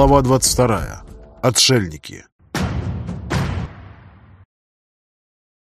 Глава 22. Отшельники.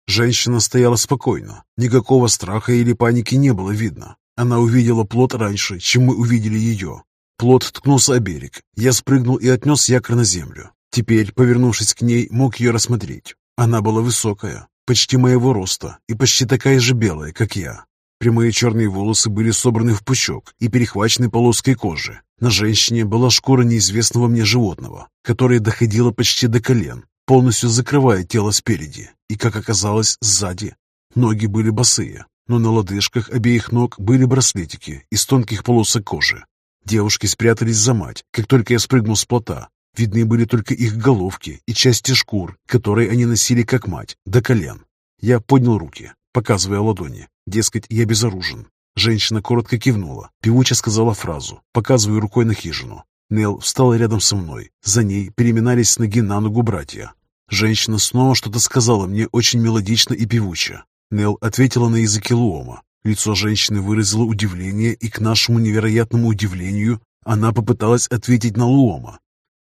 Женщина стояла спокойно. Никакого страха или паники не было видно. Она увидела плод раньше, чем мы увидели ее. Плод ткнулся о берег. Я спрыгнул и отнес якорь на землю. Теперь, повернувшись к ней, мог ее рассмотреть. Она была высокая, почти моего роста и почти такая же белая, как я. Прямые черные волосы были собраны в пучок и перехвачены полоской кожи. На женщине была шкура неизвестного мне животного, которая доходила почти до колен, полностью закрывая тело спереди и, как оказалось, сзади. Ноги были босые, но на лодыжках обеих ног были браслетики из тонких полосок кожи. Девушки спрятались за мать, как только я спрыгнул с плота. Видны были только их головки и части шкур, которые они носили как мать, до колен. Я поднял руки, показывая ладони. Дескать, я безоружен. Женщина коротко кивнула. Певуча сказала фразу, показывая рукой на хижину. Нел встала рядом со мной. За ней переминались с ноги на ногу братья. Женщина снова что-то сказала мне очень мелодично и певуче. Нел ответила на языке Луома. Лицо женщины выразило удивление, и к нашему невероятному удивлению она попыталась ответить на Луома.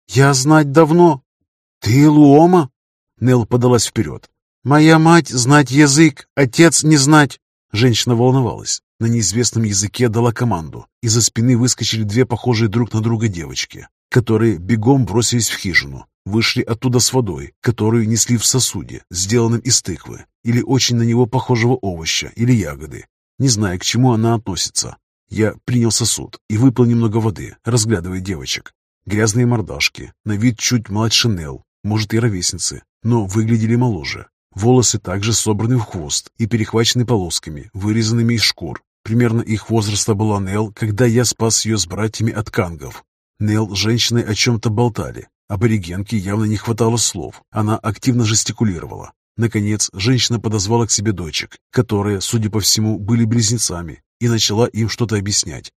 «Я знать давно». «Ты Луома?» Нел подалась вперед. «Моя мать знать язык, отец не знать». Женщина волновалась. На неизвестном языке дала команду. Из-за спины выскочили две похожие друг на друга девочки, которые бегом бросились в хижину. Вышли оттуда с водой, которую несли в сосуде, сделанном из тыквы, или очень на него похожего овоща, или ягоды. Не знаю, к чему она относится. Я принял сосуд и выпил немного воды, разглядывая девочек. Грязные мордашки, на вид чуть младше Нел, может и ровесницы, но выглядели моложе. Волосы также собраны в хвост и перехвачены полосками, вырезанными из шкур. Примерно их возраста была Нел, когда я спас ее с братьями от кангов. Нел с женщиной о чем-то болтали. Аборигенке явно не хватало слов. Она активно жестикулировала. Наконец, женщина подозвала к себе дочек, которые, судя по всему, были близнецами, и начала им что-то объяснять.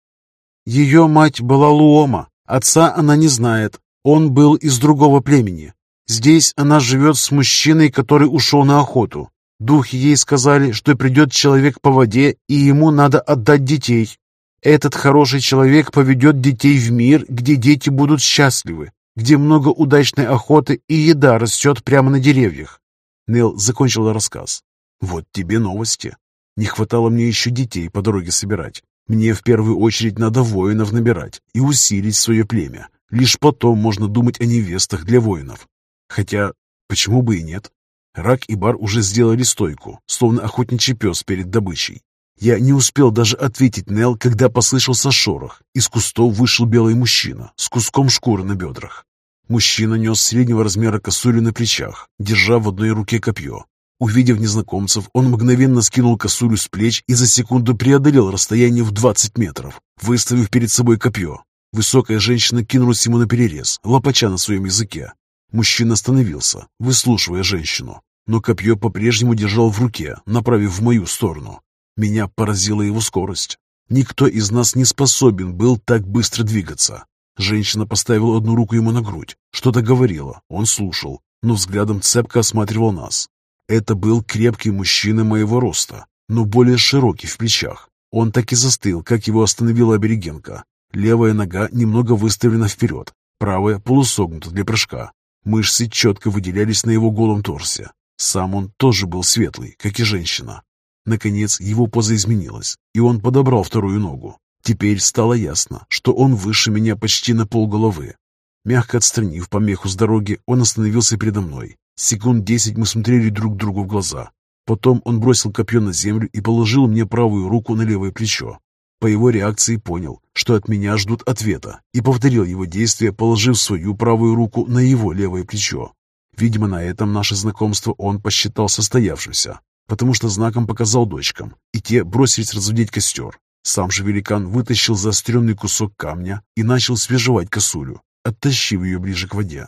Ее мать была Луома, отца она не знает. Он был из другого племени. Здесь она живет с мужчиной, который ушел на охоту. Духи ей сказали, что придет человек по воде, и ему надо отдать детей. Этот хороший человек поведет детей в мир, где дети будут счастливы, где много удачной охоты и еда растет прямо на деревьях. Нел закончила рассказ. Вот тебе новости. Не хватало мне еще детей по дороге собирать. Мне в первую очередь надо воинов набирать и усилить свое племя. Лишь потом можно думать о невестах для воинов. Хотя, почему бы и нет? Рак и Бар уже сделали стойку, словно охотничий пес перед добычей. Я не успел даже ответить Нел, когда послышался шорох. Из кустов вышел белый мужчина с куском шкуры на бедрах. Мужчина нес среднего размера косулю на плечах, держа в одной руке копье. Увидев незнакомцев, он мгновенно скинул косулю с плеч и за секунду преодолел расстояние в 20 метров, выставив перед собой копье. Высокая женщина кинулась ему на перерез, лопача на своем языке. Мужчина остановился, выслушивая женщину, но копье по-прежнему держал в руке, направив в мою сторону. Меня поразила его скорость. Никто из нас не способен был так быстро двигаться. Женщина поставила одну руку ему на грудь, что-то говорила, он слушал, но взглядом цепко осматривал нас. Это был крепкий мужчина моего роста, но более широкий в плечах. Он так и застыл, как его остановила аборигенка. Левая нога немного выставлена вперед, правая полусогнута для прыжка. Мышцы четко выделялись на его голом торсе. Сам он тоже был светлый, как и женщина. Наконец его поза изменилась, и он подобрал вторую ногу. Теперь стало ясно, что он выше меня почти на полголовы. Мягко отстранив помеху с дороги, он остановился передо мной. Секунд десять мы смотрели друг другу в глаза. Потом он бросил копье на землю и положил мне правую руку на левое плечо. По его реакции понял, что от меня ждут ответа, и повторил его действие, положив свою правую руку на его левое плечо. Видимо, на этом наше знакомство он посчитал состоявшимся, потому что знаком показал дочкам, и те бросились разводить костер. Сам же великан вытащил заостренный кусок камня и начал свежевать косулю, оттащив ее ближе к воде.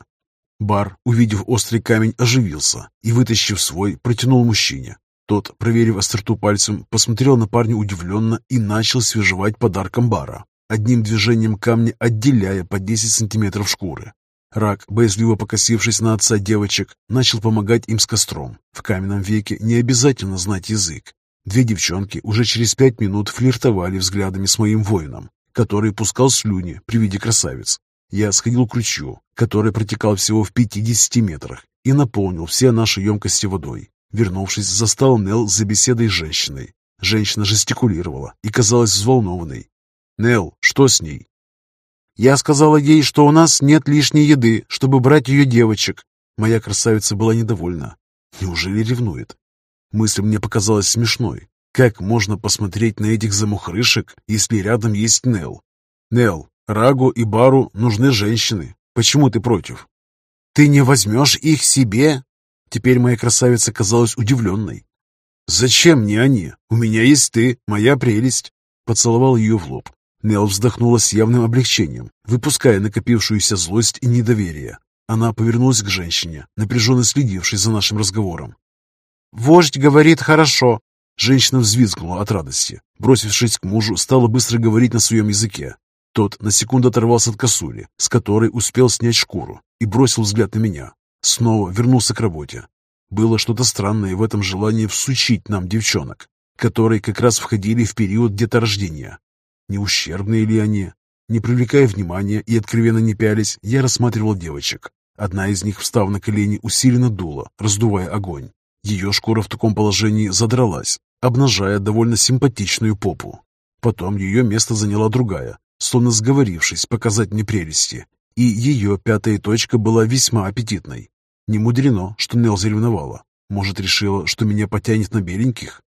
Бар, увидев острый камень, оживился и, вытащив свой, протянул мужчине. Тот, проверив остроту пальцем, посмотрел на парня удивленно и начал свежевать подарком бара, одним движением камня отделяя по 10 сантиметров шкуры. Рак, боязливо покосившись на отца девочек, начал помогать им с костром. В каменном веке не обязательно знать язык. Две девчонки уже через пять минут флиртовали взглядами с моим воином, который пускал слюни при виде красавиц. Я сходил к ручью, который протекал всего в 50 метрах, и наполнил все наши емкости водой. Вернувшись, застал Нел за беседой с женщиной. Женщина жестикулировала и казалась взволнованной. «Нел, что с ней?» «Я сказала ей, что у нас нет лишней еды, чтобы брать ее девочек». Моя красавица была недовольна. Неужели ревнует? Мысль мне показалась смешной. Как можно посмотреть на этих замухрышек, если рядом есть Нел? Нел, Рагу и Бару нужны женщины. Почему ты против? Ты не возьмешь их себе? Теперь моя красавица казалась удивленной. «Зачем мне они? У меня есть ты, моя прелесть!» Поцеловал ее в лоб. Нел вздохнула с явным облегчением, выпуская накопившуюся злость и недоверие. Она повернулась к женщине, напряженно следившей за нашим разговором. «Вождь говорит хорошо!» Женщина взвизгнула от радости. Бросившись к мужу, стала быстро говорить на своем языке. Тот на секунду оторвался от косули, с которой успел снять шкуру, и бросил взгляд на меня. Снова вернулся к работе. Было что-то странное в этом желании всучить нам девчонок, которые как раз входили в период деторождения. Не ущербные ли они? Не привлекая внимания и откровенно не пялись, я рассматривал девочек. Одна из них, встав на колени, усиленно дула, раздувая огонь. Ее шкура в таком положении задралась, обнажая довольно симпатичную попу. Потом ее место заняла другая, словно сговорившись показать мне прелести, и ее пятая точка была весьма аппетитной. Не мудрено, что Нел заревновала. Может, решила, что меня потянет на беленьких?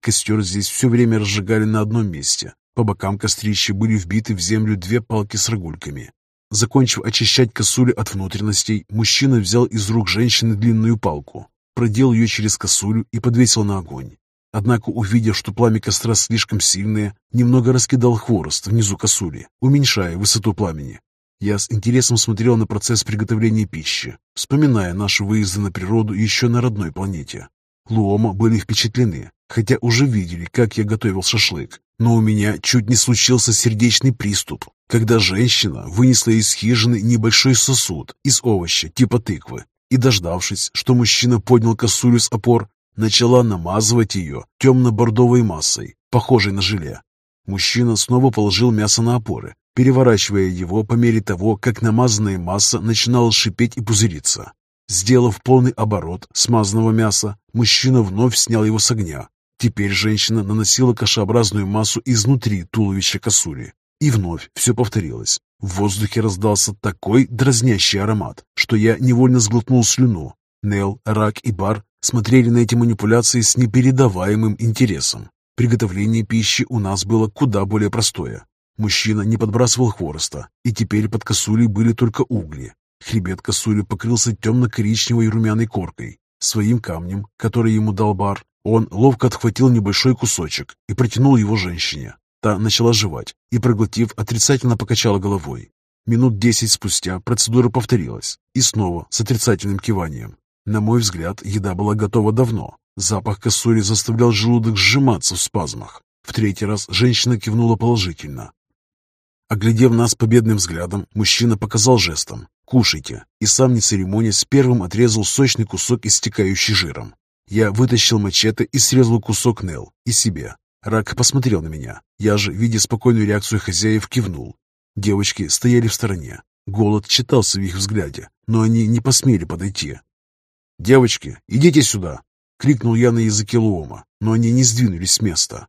Костер здесь все время разжигали на одном месте. По бокам кострища были вбиты в землю две палки с рогульками. Закончив очищать косулю от внутренностей, мужчина взял из рук женщины длинную палку, продел ее через косулю и подвесил на огонь. Однако, увидев, что пламя костра слишком сильное, немного раскидал хворост внизу косули, уменьшая высоту пламени. Я с интересом смотрел на процесс приготовления пищи, вспоминая наши выезды на природу еще на родной планете. Луома были впечатлены, хотя уже видели, как я готовил шашлык. Но у меня чуть не случился сердечный приступ, когда женщина вынесла из хижины небольшой сосуд из овоща типа тыквы и, дождавшись, что мужчина поднял косулю с опор, начала намазывать ее темно-бордовой массой, похожей на желе. Мужчина снова положил мясо на опоры, переворачивая его по мере того, как намазанная масса начинала шипеть и пузыриться. Сделав полный оборот смазанного мяса, мужчина вновь снял его с огня. Теперь женщина наносила кашеобразную массу изнутри туловища косули. И вновь все повторилось. В воздухе раздался такой дразнящий аромат, что я невольно сглотнул слюну. Нел, Рак и Бар смотрели на эти манипуляции с непередаваемым интересом. Приготовление пищи у нас было куда более простое. Мужчина не подбрасывал хвороста, и теперь под косулей были только угли. Хребет косули покрылся темно-коричневой румяной коркой. Своим камнем, который ему дал бар, он ловко отхватил небольшой кусочек и протянул его женщине. Та начала жевать и, проглотив, отрицательно покачала головой. Минут десять спустя процедура повторилась, и снова с отрицательным киванием. На мой взгляд, еда была готова давно. Запах косули заставлял желудок сжиматься в спазмах. В третий раз женщина кивнула положительно, Оглядев нас победным взглядом, мужчина показал жестом «Кушайте!» и сам, не церемонясь, первым отрезал сочный кусок, истекающий жиром. Я вытащил мачете и срезал кусок Нел и себе. Рак посмотрел на меня. Я же, видя спокойную реакцию хозяев, кивнул. Девочки стояли в стороне. Голод читался в их взгляде, но они не посмели подойти. «Девочки, идите сюда!» — крикнул я на языке Луома, но они не сдвинулись с места.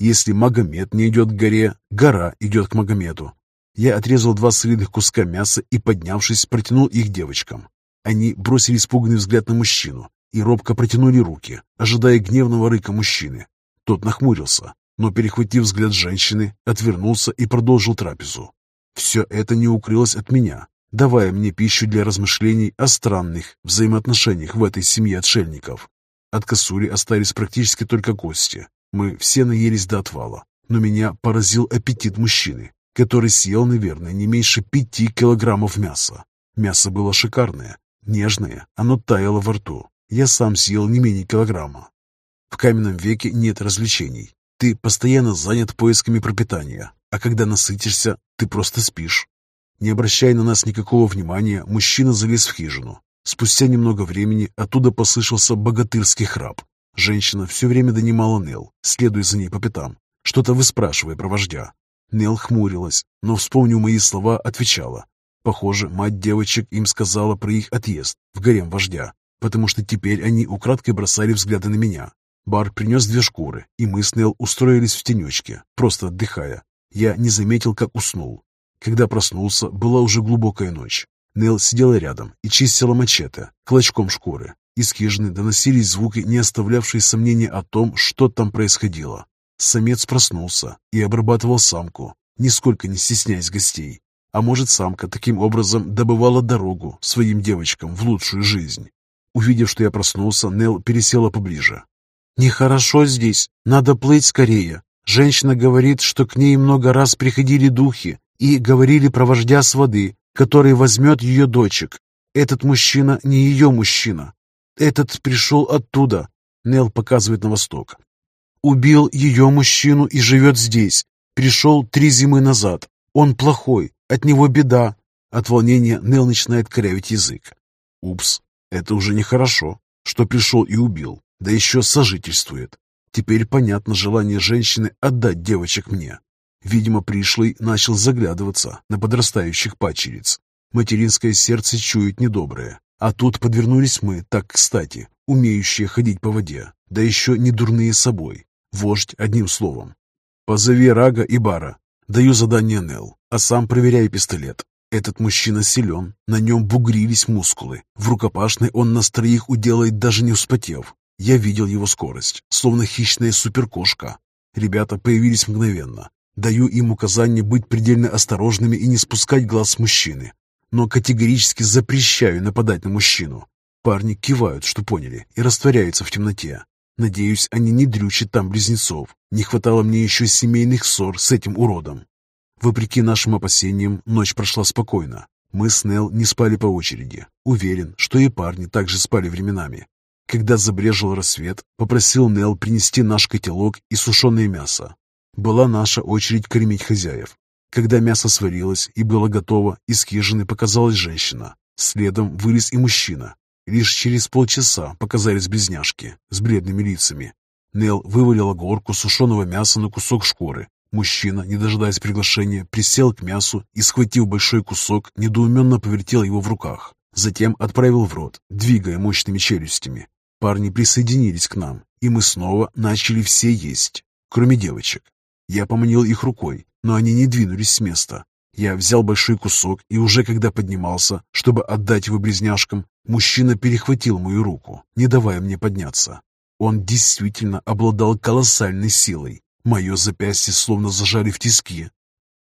Если Магомед не идет к горе, гора идет к Магомету. Я отрезал два солидных куска мяса и, поднявшись, протянул их девочкам. Они бросили испуганный взгляд на мужчину и робко протянули руки, ожидая гневного рыка мужчины. Тот нахмурился, но, перехватив взгляд женщины, отвернулся и продолжил трапезу. Все это не укрылось от меня, давая мне пищу для размышлений о странных взаимоотношениях в этой семье отшельников. От косули остались практически только кости, мы все наелись до отвала, но меня поразил аппетит мужчины, который съел, наверное, не меньше пяти килограммов мяса. Мясо было шикарное, нежное, оно таяло во рту. Я сам съел не менее килограмма. В каменном веке нет развлечений. Ты постоянно занят поисками пропитания, а когда насытишься, ты просто спишь. Не обращая на нас никакого внимания, мужчина залез в хижину. Спустя немного времени оттуда послышался богатырский храп. Женщина все время донимала Нел, следуя за ней по пятам, что-то выспрашивая про вождя. Нел хмурилась, но, вспомнив мои слова, отвечала. Похоже, мать девочек им сказала про их отъезд в гарем вождя, потому что теперь они украдкой бросали взгляды на меня. Бар принес две шкуры, и мы с Нел устроились в тенечке, просто отдыхая. Я не заметил, как уснул. Когда проснулся, была уже глубокая ночь. Нел сидела рядом и чистила мачете, клочком шкуры. Из хижины доносились звуки, не оставлявшие сомнения о том, что там происходило. Самец проснулся и обрабатывал самку, нисколько не стесняясь гостей. А может, самка таким образом добывала дорогу своим девочкам в лучшую жизнь. Увидев, что я проснулся, Нел пересела поближе. «Нехорошо здесь, надо плыть скорее. Женщина говорит, что к ней много раз приходили духи и говорили про вождя с воды, который возьмет ее дочек. Этот мужчина не ее мужчина. Этот пришел оттуда», — Нел показывает на восток. Убил ее мужчину и живет здесь. Пришел три зимы назад. Он плохой, от него беда. От волнения Нел начинает корявить язык. Упс, это уже нехорошо, что пришел и убил, да еще сожительствует. Теперь понятно желание женщины отдать девочек мне. Видимо, пришлый начал заглядываться на подрастающих пачериц. Материнское сердце чует недоброе. А тут подвернулись мы, так кстати, умеющие ходить по воде, да еще не дурные собой. Вождь, одним словом. Позови Рага и Бара. Даю задание Нел, а сам проверяю пистолет. Этот мужчина силен, на нем бугрились мускулы. В рукопашной он нас троих уделает, даже не вспотев. Я видел его скорость, словно хищная суперкошка. Ребята появились мгновенно. Даю им указание быть предельно осторожными и не спускать глаз с мужчины. Но категорически запрещаю нападать на мужчину. Парни кивают, что поняли, и растворяются в темноте. Надеюсь, они не дрючат там близнецов. Не хватало мне еще семейных ссор с этим уродом. Вопреки нашим опасениям, ночь прошла спокойно. Мы с Нел не спали по очереди. Уверен, что и парни также спали временами. Когда забрежил рассвет, попросил Нел принести наш котелок и сушеное мясо. Была наша очередь кормить хозяев. Когда мясо сварилось и было готово, из хижины показалась женщина. Следом вылез и мужчина. Лишь через полчаса показались близняшки с бледными лицами. Нел вывалила горку сушеного мяса на кусок шкуры. Мужчина, не дожидаясь приглашения, присел к мясу и, схватив большой кусок, недоуменно повертел его в руках. Затем отправил в рот, двигая мощными челюстями. Парни присоединились к нам, и мы снова начали все есть, кроме девочек. Я поманил их рукой, но они не двинулись с места. Я взял большой кусок, и уже когда поднимался, чтобы отдать его близняшкам, мужчина перехватил мою руку, не давая мне подняться. Он действительно обладал колоссальной силой. Мое запястье словно зажали в тиски.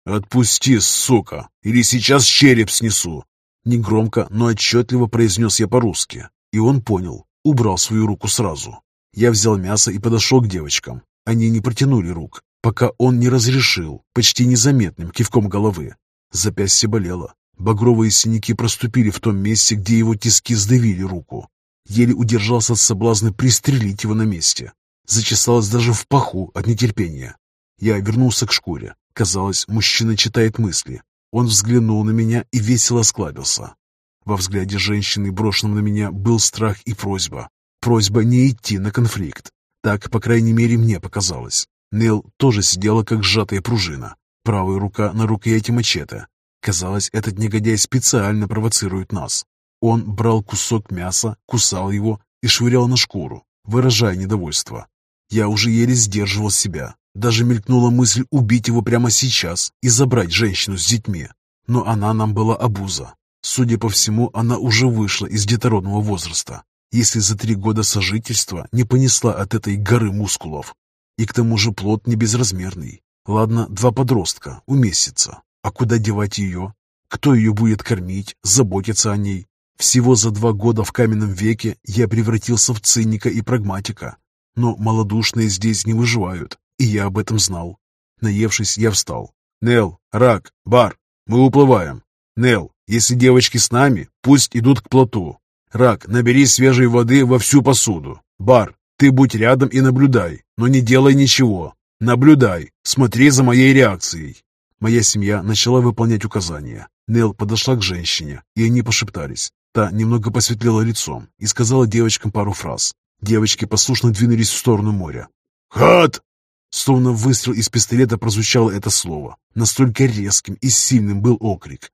«Отпусти, сука, или сейчас череп снесу!» Негромко, но отчетливо произнес я по-русски. И он понял, убрал свою руку сразу. Я взял мясо и подошел к девочкам. Они не протянули рук, пока он не разрешил, почти незаметным кивком головы. Запястье болело. Багровые синяки проступили в том месте, где его тиски сдавили руку. Еле удержался от соблазна пристрелить его на месте. Зачесалось даже в паху от нетерпения. Я вернулся к шкуре. Казалось, мужчина читает мысли. Он взглянул на меня и весело осклабился. Во взгляде женщины, брошенном на меня, был страх и просьба. Просьба не идти на конфликт. Так, по крайней мере, мне показалось. Нел тоже сидела, как сжатая пружина. Правая рука на рукояти мачете. Казалось, этот негодяй специально провоцирует нас. Он брал кусок мяса, кусал его и швырял на шкуру, выражая недовольство. Я уже еле сдерживал себя. Даже мелькнула мысль убить его прямо сейчас и забрать женщину с детьми. Но она нам была обуза. Судя по всему, она уже вышла из детородного возраста, если за три года сожительства не понесла от этой горы мускулов. И к тому же плод не безразмерный. Ладно, два подростка, уместится. А куда девать ее? Кто ее будет кормить, заботиться о ней? Всего за два года в каменном веке я превратился в циника и прагматика. Но малодушные здесь не выживают, и я об этом знал. Наевшись, я встал. «Нел, Рак, Бар, мы уплываем. Нел, если девочки с нами, пусть идут к плоту. Рак, набери свежей воды во всю посуду. Бар, ты будь рядом и наблюдай, но не делай ничего. Наблюдай, смотри за моей реакцией. Моя семья начала выполнять указания. Нел подошла к женщине, и они пошептались. Та немного посветлела лицом и сказала девочкам пару фраз. Девочки послушно двинулись в сторону моря. «Хат!» Словно выстрел из пистолета прозвучало это слово. Настолько резким и сильным был окрик.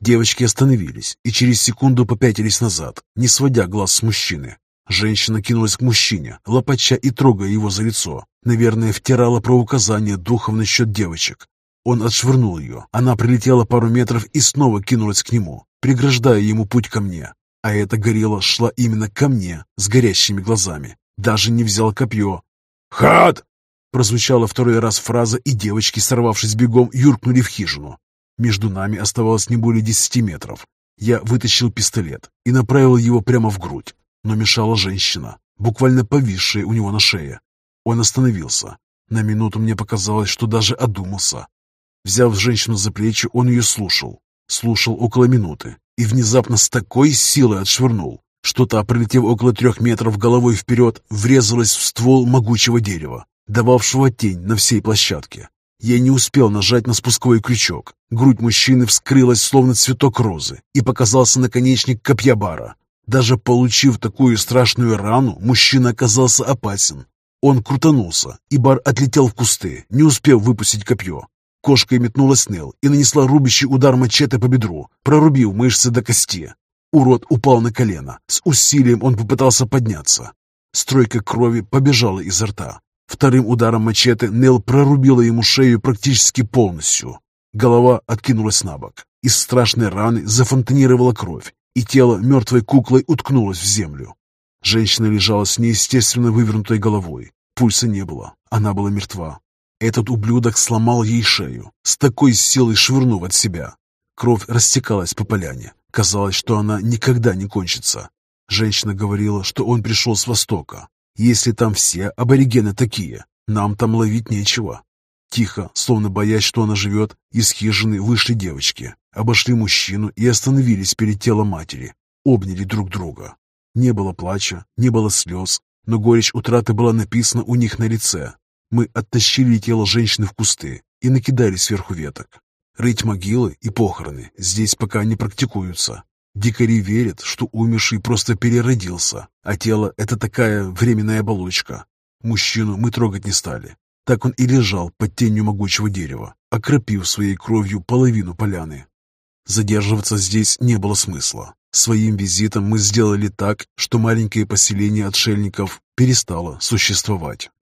Девочки остановились и через секунду попятились назад, не сводя глаз с мужчины. Женщина кинулась к мужчине, лопача и трогая его за лицо. Наверное, втирала про указания духов насчет девочек. Он отшвырнул ее. Она прилетела пару метров и снова кинулась к нему, преграждая ему путь ко мне. А эта горилла шла именно ко мне, с горящими глазами. Даже не взял копье. «Хат!» Прозвучала второй раз фраза, и девочки, сорвавшись бегом, юркнули в хижину. Между нами оставалось не более десяти метров. Я вытащил пистолет и направил его прямо в грудь, но мешала женщина, буквально повисшая у него на шее. Он остановился. На минуту мне показалось, что даже одумался. Взяв женщину за плечи, он ее слушал. Слушал около минуты и внезапно с такой силой отшвырнул, что та, пролетев около трех метров головой вперед, врезалась в ствол могучего дерева, дававшего тень на всей площадке. Я не успел нажать на спусковой крючок. Грудь мужчины вскрылась, словно цветок розы, и показался наконечник копья бара. Даже получив такую страшную рану, мужчина оказался опасен. Он крутанулся, и бар отлетел в кусты, не успев выпустить копье. Кошка метнулась Нел и нанесла рубящий удар мачете по бедру, прорубив мышцы до кости. Урод упал на колено. С усилием он попытался подняться. Стройка крови побежала изо рта. Вторым ударом мачете Нел прорубила ему шею практически полностью. Голова откинулась на бок. Из страшной раны зафонтанировала кровь, и тело мертвой куклой уткнулось в землю. Женщина лежала с неестественно вывернутой головой. Пульса не было, она была мертва. Этот ублюдок сломал ей шею, с такой силой швырнув от себя. Кровь растекалась по поляне. Казалось, что она никогда не кончится. Женщина говорила, что он пришел с востока, если там все аборигены такие, нам там ловить нечего. Тихо, словно боясь, что она живет, из хижины вышли девочки, обошли мужчину и остановились перед телом матери, обняли друг друга. Не было плача, не было слез, но горечь утраты была написана у них на лице. Мы оттащили тело женщины в кусты и накидали сверху веток. Рыть могилы и похороны здесь пока не практикуются. Дикари верят, что умерший просто переродился, а тело — это такая временная оболочка. Мужчину мы трогать не стали. Так он и лежал под тенью могучего дерева, окропив своей кровью половину поляны. Задерживаться здесь не было смысла. Своим визитом мы сделали так, что маленькое поселение отшельников перестало существовать.